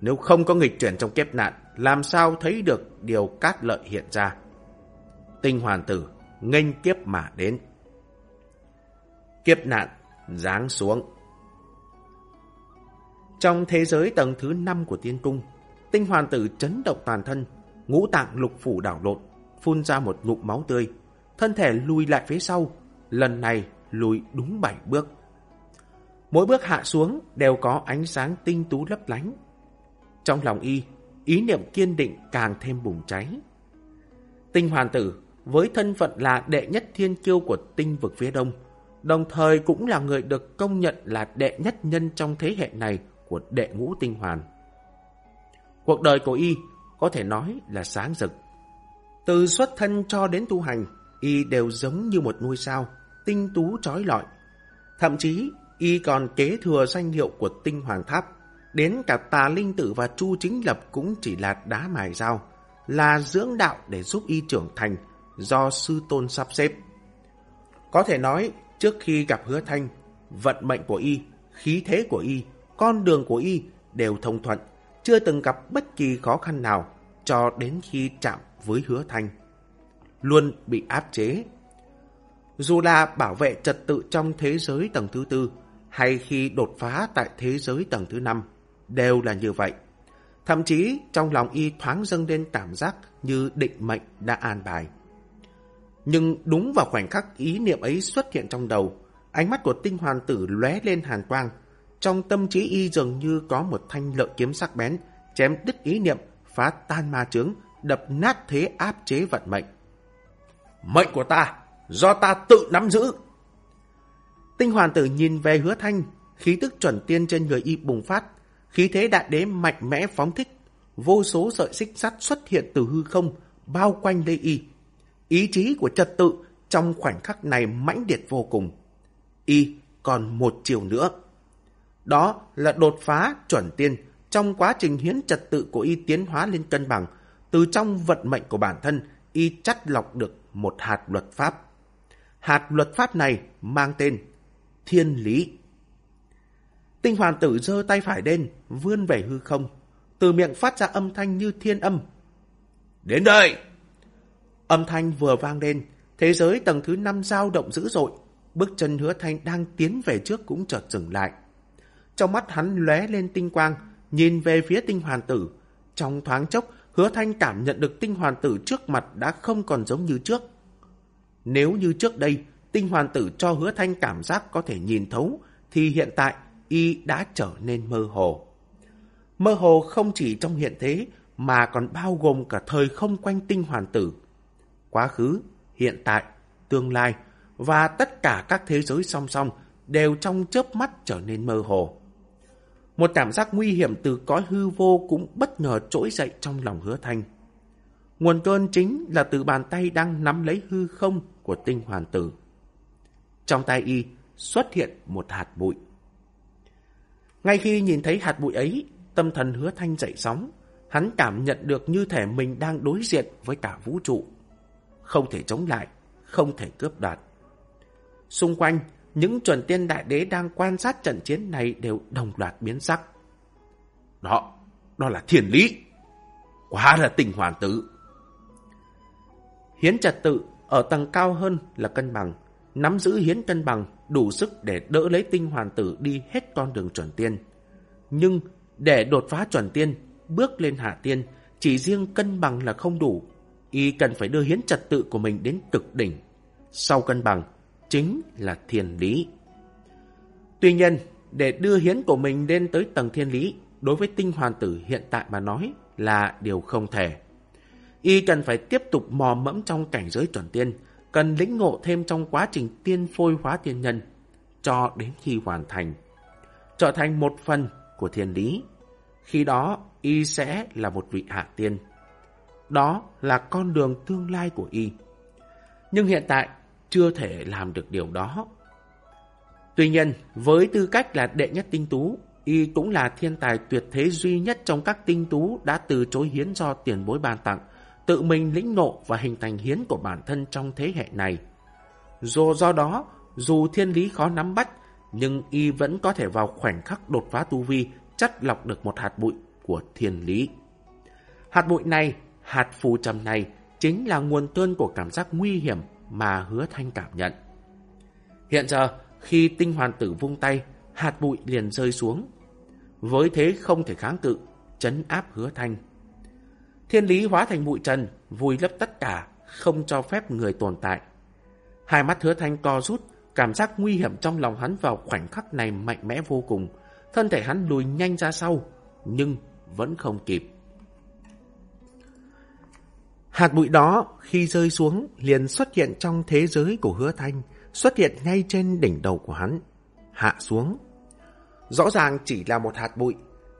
Nếu không có nghịch chuyển trong kiếp nạn, làm sao thấy được điều cát lợi hiện ra? Tinh hoàn tử, nghênh kiếp mà đến. Kiếp nạn, giáng xuống. Trong thế giới tầng thứ 5 của tiên cung, tinh hoàn tử chấn động toàn thân, ngũ tạng lục phủ đảo lộn, phun ra một ngụm máu tươi, thân thể lùi lại phía sau, lần này lùi đúng bảy bước. Mỗi bước hạ xuống đều có ánh sáng tinh tú lấp lánh. Trong lòng y, ý niệm kiên định càng thêm bùng cháy. Tinh hoàn tử với thân phận là đệ nhất thiên kiêu của tinh vực phía đông, đồng thời cũng là người được công nhận là đệ nhất nhân trong thế hệ này của đệ ngũ tinh hoàn. Cuộc đời của y có thể nói là sáng rực. Từ xuất thân cho đến tu hành, y đều giống như một ngôi sao, tinh tú trói lọi. Thậm chí, y còn kế thừa danh hiệu của tinh hoàng tháp. Đến cả tà linh tử và chu chính lập cũng chỉ là đá mài dao, là dưỡng đạo để giúp y trưởng thành do sư tôn sắp xếp. Có thể nói, trước khi gặp hứa thanh, vận mệnh của y, khí thế của y, con đường của y đều thông thuận, chưa từng gặp bất kỳ khó khăn nào, cho đến khi chạm với hứa thanh. Luôn bị áp chế. Dù là bảo vệ trật tự trong thế giới tầng thứ tư, hay khi đột phá tại thế giới tầng thứ năm, đều là như vậy. Thậm chí trong lòng y thoáng dâng lên cảm giác như định mệnh đã an bài. Nhưng đúng vào khoảnh khắc ý niệm ấy xuất hiện trong đầu, ánh mắt của tinh hoàn tử lóe lên hàn quang. Trong tâm trí y dường như có một thanh lợi kiếm sắc bén, chém đứt ý niệm, phá tan ma chướng, đập nát thế áp chế vận mệnh. Mệnh của ta, do ta tự nắm giữ. Tinh hoàn tử nhìn về hứa thanh, khí tức chuẩn tiên trên người y bùng phát, khí thế đại đế mạnh mẽ phóng thích, vô số sợi xích sắt xuất hiện từ hư không, bao quanh lê y. Ý chí của trật tự trong khoảnh khắc này mãnh liệt vô cùng. Y còn một chiều nữa. Đó là đột phá chuẩn tiên trong quá trình hiến trật tự của y tiến hóa lên cân bằng. Từ trong vận mệnh của bản thân, y chắt lọc được một hạt luật pháp. Hạt luật pháp này mang tên Thiên Lý. Tinh hoàn tử giơ tay phải lên, vươn về hư không. Từ miệng phát ra âm thanh như thiên âm. Đến đây! Âm thanh vừa vang lên, thế giới tầng thứ năm dao động dữ dội. Bước chân hứa thanh đang tiến về trước cũng chợt dừng lại. Trong mắt hắn lóe lên tinh quang, nhìn về phía tinh hoàn tử. Trong thoáng chốc, hứa thanh cảm nhận được tinh hoàn tử trước mặt đã không còn giống như trước. Nếu như trước đây, tinh hoàn tử cho hứa thanh cảm giác có thể nhìn thấu, thì hiện tại y đã trở nên mơ hồ. Mơ hồ không chỉ trong hiện thế, mà còn bao gồm cả thời không quanh tinh hoàn tử. Quá khứ, hiện tại, tương lai và tất cả các thế giới song song đều trong chớp mắt trở nên mơ hồ. Một cảm giác nguy hiểm từ cõi hư vô cũng bất ngờ trỗi dậy trong lòng hứa thanh. Nguồn cơn chính là từ bàn tay đang nắm lấy hư không của tinh hoàn tử. Trong tay y xuất hiện một hạt bụi. Ngay khi nhìn thấy hạt bụi ấy, tâm thần hứa thanh dậy sóng. Hắn cảm nhận được như thể mình đang đối diện với cả vũ trụ. Không thể chống lại, không thể cướp đoạt. Xung quanh, những chuẩn tiên đại đế đang quan sát trận chiến này đều đồng loạt biến sắc. Đó, đó là thiền lý. Quá là tình hoàn tử. Hiến trật tự ở tầng cao hơn là cân bằng. Nắm giữ hiến cân bằng đủ sức để đỡ lấy tinh hoàn tử đi hết con đường chuẩn tiên. Nhưng để đột phá chuẩn tiên, bước lên hạ tiên, chỉ riêng cân bằng là không đủ. Y cần phải đưa hiến trật tự của mình đến cực đỉnh. Sau cân bằng, chính là thiên lý. Tuy nhiên, để đưa hiến của mình lên tới tầng thiên lý, đối với tinh hoàn tử hiện tại mà nói là điều không thể. Y cần phải tiếp tục mò mẫm trong cảnh giới chuẩn tiên, cần lĩnh ngộ thêm trong quá trình tiên phôi hóa tiên nhân, cho đến khi hoàn thành. Trở thành một phần của thiên lý. Khi đó, Y sẽ là một vị hạ tiên. Đó là con đường tương lai của Y. Nhưng hiện tại, chưa thể làm được điều đó. Tuy nhiên, với tư cách là đệ nhất tinh tú, y cũng là thiên tài tuyệt thế duy nhất trong các tinh tú đã từ chối hiến do tiền bối ban tặng, tự mình lĩnh ngộ và hình thành hiến của bản thân trong thế hệ này. Dù do đó, dù thiên lý khó nắm bắt, nhưng y vẫn có thể vào khoảnh khắc đột phá tu vi, chất lọc được một hạt bụi của thiên lý. Hạt bụi này, hạt phù trầm này, chính là nguồn tuôn của cảm giác nguy hiểm mà hứa thanh cảm nhận. Hiện giờ, khi tinh hoàn tử vung tay, hạt bụi liền rơi xuống. Với thế không thể kháng cự, chấn áp hứa thanh. Thiên lý hóa thành bụi trần, vùi lấp tất cả, không cho phép người tồn tại. Hai mắt hứa thanh co rút, cảm giác nguy hiểm trong lòng hắn vào khoảnh khắc này mạnh mẽ vô cùng. Thân thể hắn lùi nhanh ra sau, nhưng vẫn không kịp. Hạt bụi đó khi rơi xuống liền xuất hiện trong thế giới của hứa thanh, xuất hiện ngay trên đỉnh đầu của hắn, hạ xuống. Rõ ràng chỉ là một hạt bụi,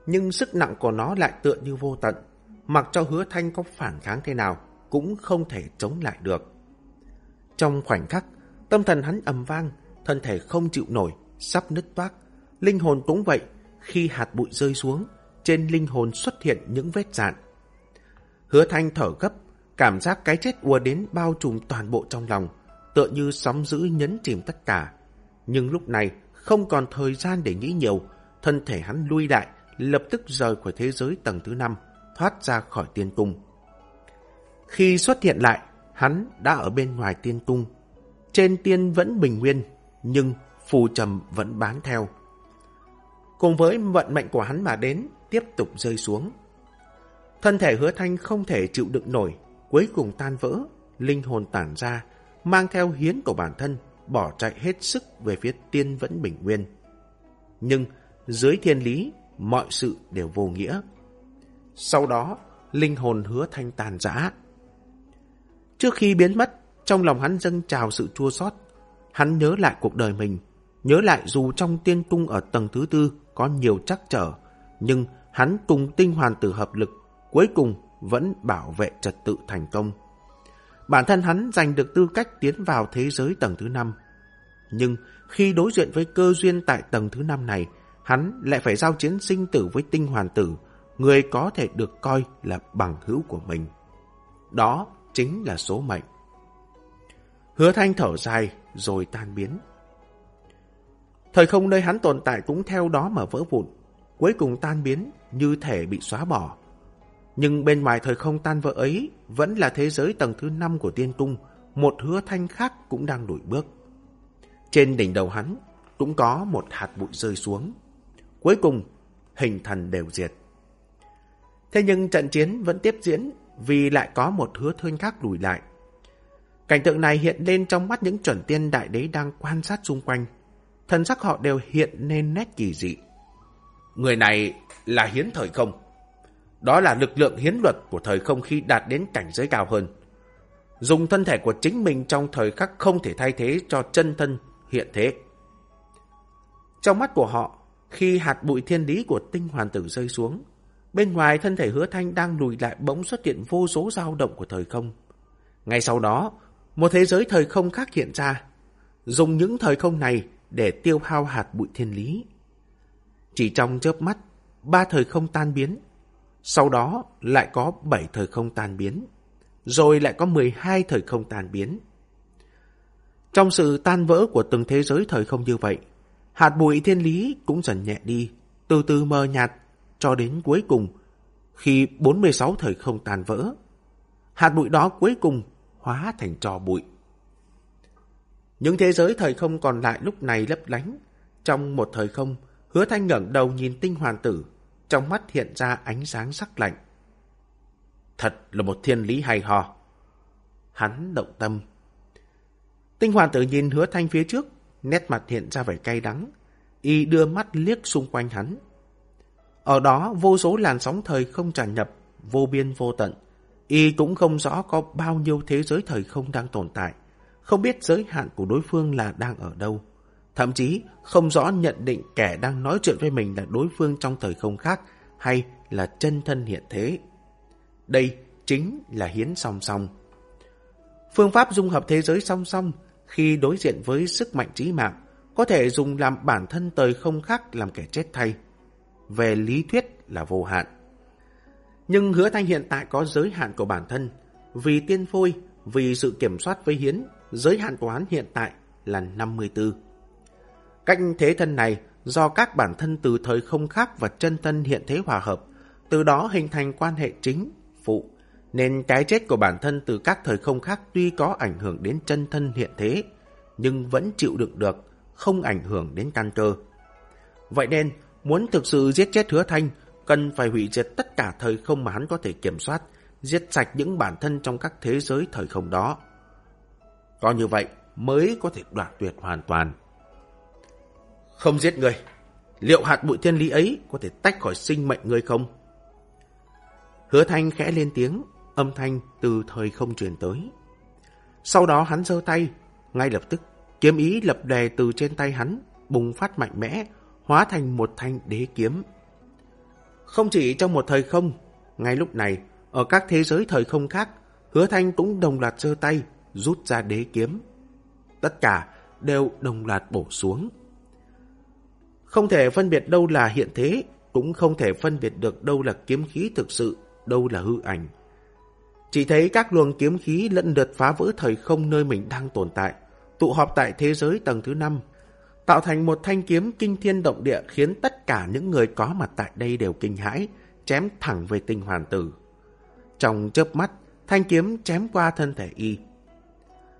nhưng sức nặng của nó lại tựa như vô tận, mặc cho hứa thanh có phản kháng thế nào cũng không thể chống lại được. Trong khoảnh khắc, tâm thần hắn ầm vang, thân thể không chịu nổi, sắp nứt toác. Linh hồn cũng vậy, khi hạt bụi rơi xuống, trên linh hồn xuất hiện những vết dạn. Hứa thanh thở gấp, Cảm giác cái chết ùa đến bao trùm toàn bộ trong lòng, tựa như sóng dữ nhấn chìm tất cả. Nhưng lúc này không còn thời gian để nghĩ nhiều, thân thể hắn lui lại, lập tức rời khỏi thế giới tầng thứ năm, thoát ra khỏi tiên cung, Khi xuất hiện lại, hắn đã ở bên ngoài tiên cung. Trên tiên vẫn bình nguyên, nhưng phù trầm vẫn bán theo. Cùng với vận mệnh của hắn mà đến, tiếp tục rơi xuống. Thân thể hứa thanh không thể chịu đựng nổi, cuối cùng tan vỡ, linh hồn tản ra, mang theo hiến của bản thân, bỏ chạy hết sức về phía tiên vẫn bình nguyên. Nhưng dưới thiên lý, mọi sự đều vô nghĩa. Sau đó, linh hồn hứa thanh tàn giã. Trước khi biến mất, trong lòng hắn dâng trào sự chua xót. Hắn nhớ lại cuộc đời mình, nhớ lại dù trong tiên cung ở tầng thứ tư có nhiều trắc trở, nhưng hắn cùng tinh hoàn tử hợp lực, cuối cùng vẫn bảo vệ trật tự thành công. Bản thân hắn giành được tư cách tiến vào thế giới tầng thứ năm. Nhưng khi đối diện với cơ duyên tại tầng thứ năm này, hắn lại phải giao chiến sinh tử với tinh hoàn tử, người có thể được coi là bằng hữu của mình. Đó chính là số mệnh. Hứa thanh thở dài rồi tan biến. Thời không nơi hắn tồn tại cũng theo đó mà vỡ vụn, cuối cùng tan biến như thể bị xóa bỏ. Nhưng bên ngoài thời không tan vỡ ấy vẫn là thế giới tầng thứ 5 của tiên cung, một hứa thanh khác cũng đang đuổi bước. Trên đỉnh đầu hắn cũng có một hạt bụi rơi xuống. Cuối cùng, hình thần đều diệt. Thế nhưng trận chiến vẫn tiếp diễn vì lại có một hứa thanh khác lùi lại. Cảnh tượng này hiện lên trong mắt những chuẩn tiên đại đế đang quan sát xung quanh. Thần sắc họ đều hiện lên nét kỳ dị. Người này là hiến thời không. Đó là lực lượng hiến luật của thời không khi đạt đến cảnh giới cao hơn. Dùng thân thể của chính mình trong thời khắc không thể thay thế cho chân thân hiện thế. Trong mắt của họ, khi hạt bụi thiên lý của tinh hoàn tử rơi xuống, bên ngoài thân thể hứa thanh đang lùi lại bỗng xuất hiện vô số dao động của thời không. Ngay sau đó, một thế giới thời không khác hiện ra, dùng những thời không này để tiêu hao hạt bụi thiên lý. Chỉ trong chớp mắt, ba thời không tan biến, sau đó lại có bảy thời không tan biến, rồi lại có 12 thời không tan biến. Trong sự tan vỡ của từng thế giới thời không như vậy, hạt bụi thiên lý cũng dần nhẹ đi, từ từ mờ nhạt, cho đến cuối cùng, khi 46 thời không tan vỡ. Hạt bụi đó cuối cùng hóa thành trò bụi. Những thế giới thời không còn lại lúc này lấp lánh. Trong một thời không, hứa thanh ngẩng đầu nhìn tinh hoàn tử, trong mắt hiện ra ánh sáng sắc lạnh. Thật là một thiên lý hay ho. Hắn động tâm. Tinh hoàn tử nhìn hứa thanh phía trước, nét mặt hiện ra vẻ cay đắng. Y đưa mắt liếc xung quanh hắn. Ở đó vô số làn sóng thời không tràn nhập, vô biên vô tận. Y cũng không rõ có bao nhiêu thế giới thời không đang tồn tại không biết giới hạn của đối phương là đang ở đâu. Thậm chí không rõ nhận định kẻ đang nói chuyện với mình là đối phương trong thời không khác hay là chân thân hiện thế. Đây chính là hiến song song. Phương pháp dung hợp thế giới song song khi đối diện với sức mạnh trí mạng có thể dùng làm bản thân thời không khác làm kẻ chết thay. Về lý thuyết là vô hạn. Nhưng hứa thanh hiện tại có giới hạn của bản thân. Vì tiên phôi, vì sự kiểm soát với hiến giới hạn của hắn hiện tại là 54. Cách thế thân này do các bản thân từ thời không khác và chân thân hiện thế hòa hợp, từ đó hình thành quan hệ chính, phụ, nên cái chết của bản thân từ các thời không khác tuy có ảnh hưởng đến chân thân hiện thế, nhưng vẫn chịu đựng được, không ảnh hưởng đến căn cơ. Vậy nên, muốn thực sự giết chết hứa thanh, cần phải hủy diệt tất cả thời không mà hắn có thể kiểm soát, giết sạch những bản thân trong các thế giới thời không đó. Có như vậy mới có thể đoạt tuyệt hoàn toàn. Không giết người, liệu hạt bụi thiên lý ấy có thể tách khỏi sinh mệnh người không? Hứa thanh khẽ lên tiếng, âm thanh từ thời không truyền tới. Sau đó hắn giơ tay, ngay lập tức kiếm ý lập đè từ trên tay hắn, bùng phát mạnh mẽ, hóa thành một thanh đế kiếm. Không chỉ trong một thời không, ngay lúc này, ở các thế giới thời không khác, hứa thanh cũng đồng loạt giơ tay, rút ra đế kiếm. Tất cả đều đồng loạt bổ xuống. Không thể phân biệt đâu là hiện thế, cũng không thể phân biệt được đâu là kiếm khí thực sự, đâu là hư ảnh. Chỉ thấy các luồng kiếm khí lẫn lượt phá vỡ thời không nơi mình đang tồn tại, tụ họp tại thế giới tầng thứ 5, tạo thành một thanh kiếm kinh thiên động địa khiến tất cả những người có mặt tại đây đều kinh hãi, chém thẳng về tinh hoàn tử. Trong chớp mắt, thanh kiếm chém qua thân thể y.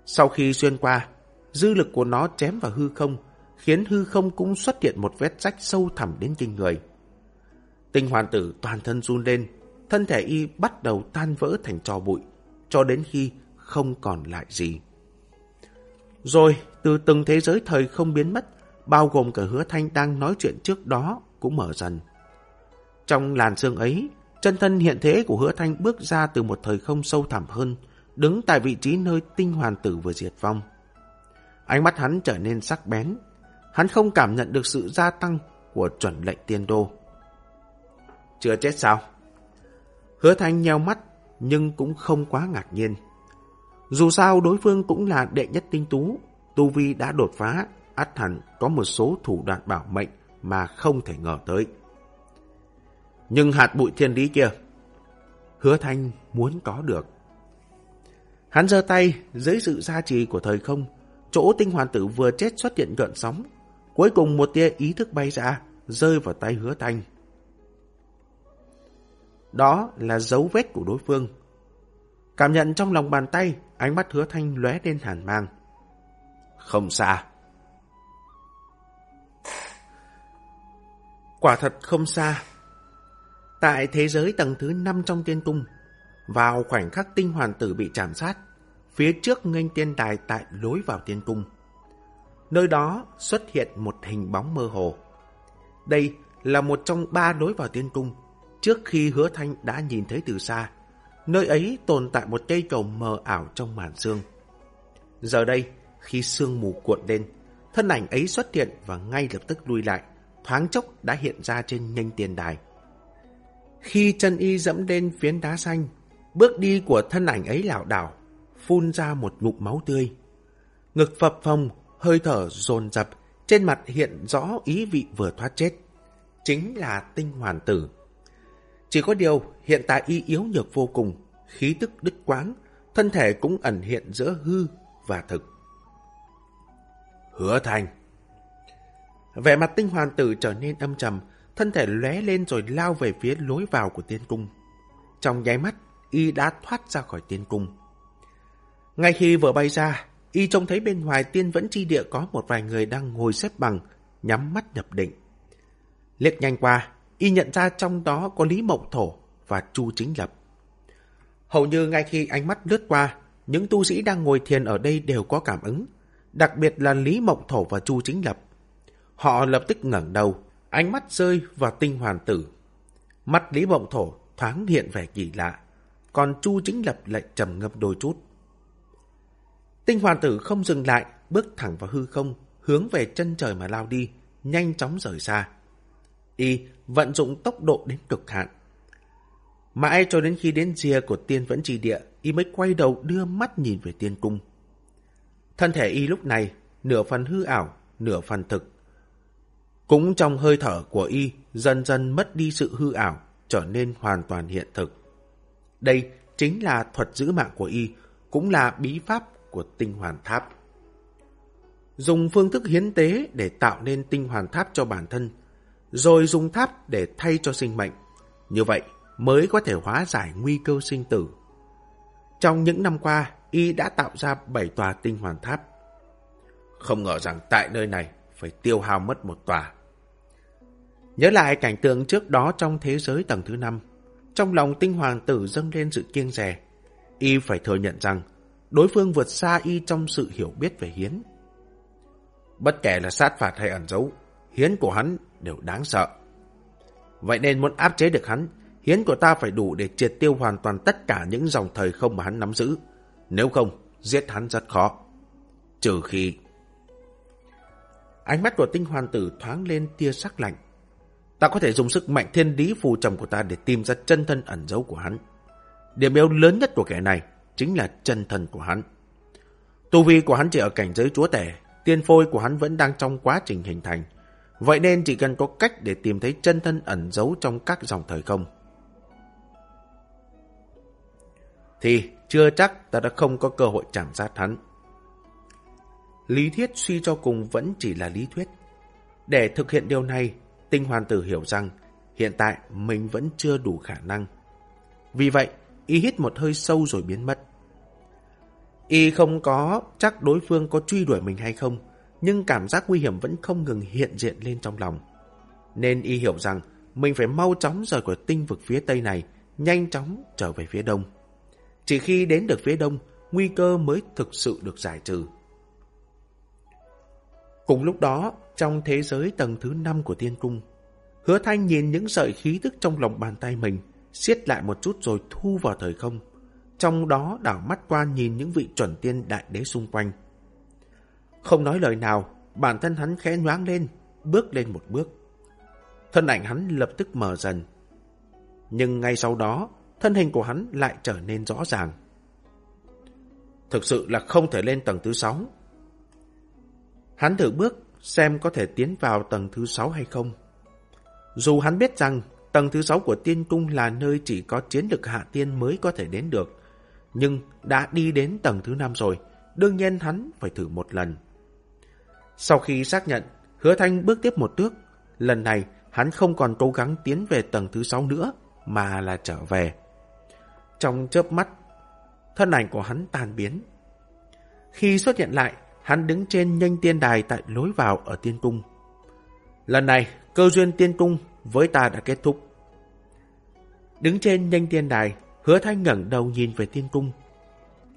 Sau khi xuyên qua, dư lực của nó chém vào hư không, khiến hư không cũng xuất hiện một vết rách sâu thẳm đến kinh người. Tinh hoàn tử toàn thân run lên, thân thể y bắt đầu tan vỡ thành trò bụi, cho đến khi không còn lại gì. Rồi, từ từng thế giới thời không biến mất, bao gồm cả hứa thanh đang nói chuyện trước đó cũng mở dần. Trong làn sương ấy, chân thân hiện thế của hứa thanh bước ra từ một thời không sâu thẳm hơn, đứng tại vị trí nơi tinh hoàn tử vừa diệt vong. Ánh mắt hắn trở nên sắc bén. Hắn không cảm nhận được sự gia tăng của chuẩn lệnh tiên đô. Chưa chết sao? Hứa thanh nheo mắt, nhưng cũng không quá ngạc nhiên. Dù sao đối phương cũng là đệ nhất tinh tú, Tu Vi đã đột phá, át hẳn có một số thủ đoạn bảo mệnh mà không thể ngờ tới. Nhưng hạt bụi thiên lý kia, hứa thanh muốn có được. Hắn giơ tay dưới sự gia trì của thời không, chỗ tinh hoàn tử vừa chết xuất hiện gợn sóng. Cuối cùng một tia ý thức bay ra, rơi vào tay hứa thanh. Đó là dấu vết của đối phương. Cảm nhận trong lòng bàn tay, ánh mắt hứa thanh lóe lên hàn mang. Không xa. Quả thật không xa. Tại thế giới tầng thứ 5 trong tiên cung, vào khoảnh khắc tinh hoàn tử bị chạm sát, phía trước nghênh tiên đài tại lối vào tiên cung. Nơi đó xuất hiện một hình bóng mơ hồ. Đây là một trong ba lối vào tiên cung, trước khi hứa thanh đã nhìn thấy từ xa. Nơi ấy tồn tại một cây cầu mờ ảo trong màn sương. Giờ đây, khi sương mù cuộn lên, thân ảnh ấy xuất hiện và ngay lập tức lui lại, thoáng chốc đã hiện ra trên nhanh tiền đài. Khi chân y dẫm lên phiến đá xanh, bước đi của thân ảnh ấy lảo đảo, phun ra một ngụm máu tươi. Ngực phập phồng, hơi thở dồn dập, trên mặt hiện rõ ý vị vừa thoát chết. Chính là tinh hoàn tử. Chỉ có điều, hiện tại y yếu nhược vô cùng, khí tức đứt quáng, thân thể cũng ẩn hiện giữa hư và thực. Hứa thành Vẻ mặt tinh hoàn tử trở nên âm trầm, thân thể lóe lên rồi lao về phía lối vào của tiên cung. Trong nháy mắt, y đã thoát ra khỏi tiên cung. Ngay khi vừa bay ra, y trông thấy bên ngoài tiên vẫn chi địa có một vài người đang ngồi xếp bằng, nhắm mắt nhập định. Liếc nhanh qua, y nhận ra trong đó có Lý Mộng Thổ và Chu Chính Lập. Hầu như ngay khi ánh mắt lướt qua, những tu sĩ đang ngồi thiền ở đây đều có cảm ứng, đặc biệt là Lý Mộng Thổ và Chu Chính Lập. Họ lập tức ngẩng đầu, ánh mắt rơi vào tinh hoàn tử. Mắt Lý Mộng Thổ thoáng hiện vẻ kỳ lạ, còn Chu Chính Lập lại trầm ngâm đôi chút. Tinh hoàn tử không dừng lại, bước thẳng vào hư không, hướng về chân trời mà lao đi, nhanh chóng rời xa. Y vận dụng tốc độ đến cực hạn. Mãi cho đến khi đến rìa của tiên vẫn trì địa, Y mới quay đầu đưa mắt nhìn về tiên cung. Thân thể Y lúc này, nửa phần hư ảo, nửa phần thực. Cũng trong hơi thở của Y, dần dần mất đi sự hư ảo, trở nên hoàn toàn hiện thực. Đây chính là thuật giữ mạng của Y, cũng là bí pháp của tinh hoàn tháp. Dùng phương thức hiến tế để tạo nên tinh hoàn tháp cho bản thân, rồi dùng tháp để thay cho sinh mệnh. Như vậy mới có thể hóa giải nguy cơ sinh tử. Trong những năm qua, y đã tạo ra 7 tòa tinh hoàn tháp. Không ngờ rằng tại nơi này phải tiêu hao mất một tòa. Nhớ lại cảnh tượng trước đó trong thế giới tầng thứ 5, trong lòng tinh hoàng tử dâng lên sự kiêng rè. Y phải thừa nhận rằng đối phương vượt xa y trong sự hiểu biết về hiến. Bất kể là sát phạt hay ẩn giấu, hiến của hắn đều đáng sợ. Vậy nên muốn áp chế được hắn, hiến của ta phải đủ để triệt tiêu hoàn toàn tất cả những dòng thời không mà hắn nắm giữ. Nếu không, giết hắn rất khó. Trừ khi... Ánh mắt của tinh hoàn tử thoáng lên tia sắc lạnh. Ta có thể dùng sức mạnh thiên lý phù trầm của ta để tìm ra chân thân ẩn dấu của hắn. Điểm yếu lớn nhất của kẻ này chính là chân thân của hắn. Tu vi của hắn chỉ ở cảnh giới chúa tể, tiên phôi của hắn vẫn đang trong quá trình hình thành. Vậy nên chỉ cần có cách để tìm thấy chân thân ẩn giấu trong các dòng thời không. Thì chưa chắc ta đã không có cơ hội chạm sát hắn. Lý thuyết suy cho cùng vẫn chỉ là lý thuyết. Để thực hiện điều này, tinh hoàn tử hiểu rằng hiện tại mình vẫn chưa đủ khả năng. Vì vậy, y hít một hơi sâu rồi biến mất. Y không có chắc đối phương có truy đuổi mình hay không, nhưng cảm giác nguy hiểm vẫn không ngừng hiện diện lên trong lòng. Nên Y hiểu rằng mình phải mau chóng rời khỏi tinh vực phía Tây này, nhanh chóng trở về phía Đông. Chỉ khi đến được phía Đông, nguy cơ mới thực sự được giải trừ. Cùng lúc đó, trong thế giới tầng thứ 5 của tiên cung, hứa thanh nhìn những sợi khí tức trong lòng bàn tay mình, siết lại một chút rồi thu vào thời không. Trong đó đảo mắt qua nhìn những vị chuẩn tiên đại đế xung quanh. Không nói lời nào, bản thân hắn khẽ nhoáng lên, bước lên một bước. Thân ảnh hắn lập tức mờ dần. Nhưng ngay sau đó, thân hình của hắn lại trở nên rõ ràng. Thực sự là không thể lên tầng thứ sáu Hắn thử bước xem có thể tiến vào tầng thứ sáu hay không. Dù hắn biết rằng tầng thứ sáu của tiên cung là nơi chỉ có chiến lực hạ tiên mới có thể đến được, nhưng đã đi đến tầng thứ 5 rồi, đương nhiên hắn phải thử một lần. Sau khi xác nhận, hứa thanh bước tiếp một bước, lần này hắn không còn cố gắng tiến về tầng thứ 6 nữa, mà là trở về. Trong chớp mắt, thân ảnh của hắn tan biến. Khi xuất hiện lại, hắn đứng trên nhanh tiên đài tại lối vào ở tiên cung. Lần này, cơ duyên tiên cung với ta đã kết thúc. Đứng trên nhanh tiên đài, hứa thanh ngẩng đầu nhìn về tiên cung.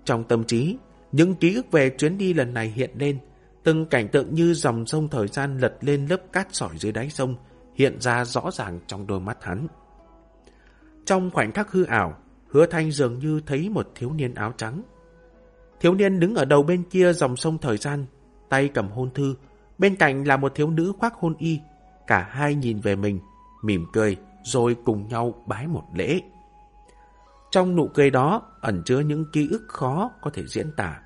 Trong tâm trí, những ký ức về chuyến đi lần này hiện lên, từng cảnh tượng như dòng sông thời gian lật lên lớp cát sỏi dưới đáy sông, hiện ra rõ ràng trong đôi mắt hắn. Trong khoảnh khắc hư ảo, hứa thanh dường như thấy một thiếu niên áo trắng. Thiếu niên đứng ở đầu bên kia dòng sông thời gian, tay cầm hôn thư, bên cạnh là một thiếu nữ khoác hôn y. Cả hai nhìn về mình, mỉm cười, rồi cùng nhau bái một lễ. Trong nụ cười đó ẩn chứa những ký ức khó có thể diễn tả.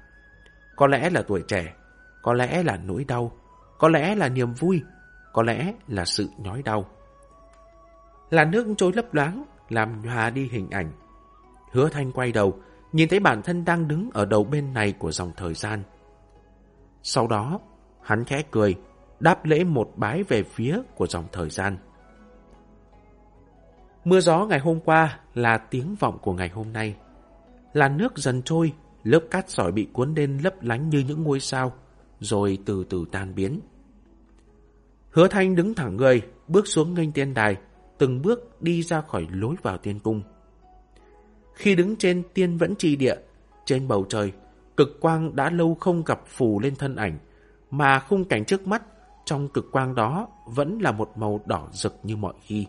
Có lẽ là tuổi trẻ, có lẽ là nỗi đau, có lẽ là niềm vui, có lẽ là sự nhói đau. Là nước trôi lấp loáng, làm nhòa đi hình ảnh. Hứa Thanh quay đầu, nhìn thấy bản thân đang đứng ở đầu bên này của dòng thời gian. Sau đó, hắn khẽ cười, đáp lễ một bái về phía của dòng thời gian. Mưa gió ngày hôm qua là tiếng vọng của ngày hôm nay. Là nước dần trôi, lớp cát sỏi bị cuốn lên lấp lánh như những ngôi sao, rồi từ từ tan biến. Hứa Thanh đứng thẳng người, bước xuống nghênh tiên đài, từng bước đi ra khỏi lối vào tiên cung. Khi đứng trên tiên vẫn trì địa, trên bầu trời, cực quang đã lâu không gặp phù lên thân ảnh, mà khung cảnh trước mắt trong cực quang đó vẫn là một màu đỏ rực như mọi khi.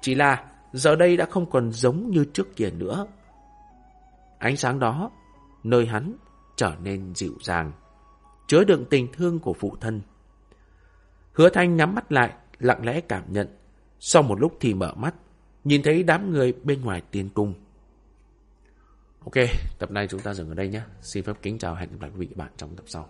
Chỉ là giờ đây đã không còn giống như trước kia nữa. Ánh sáng đó, nơi hắn trở nên dịu dàng, chứa đựng tình thương của phụ thân. Hứa Thanh nhắm mắt lại, lặng lẽ cảm nhận. Sau một lúc thì mở mắt, nhìn thấy đám người bên ngoài tiên cung. Ok, tập này chúng ta dừng ở đây nhé. Xin phép kính chào hẹn gặp lại quý vị và bạn trong tập sau.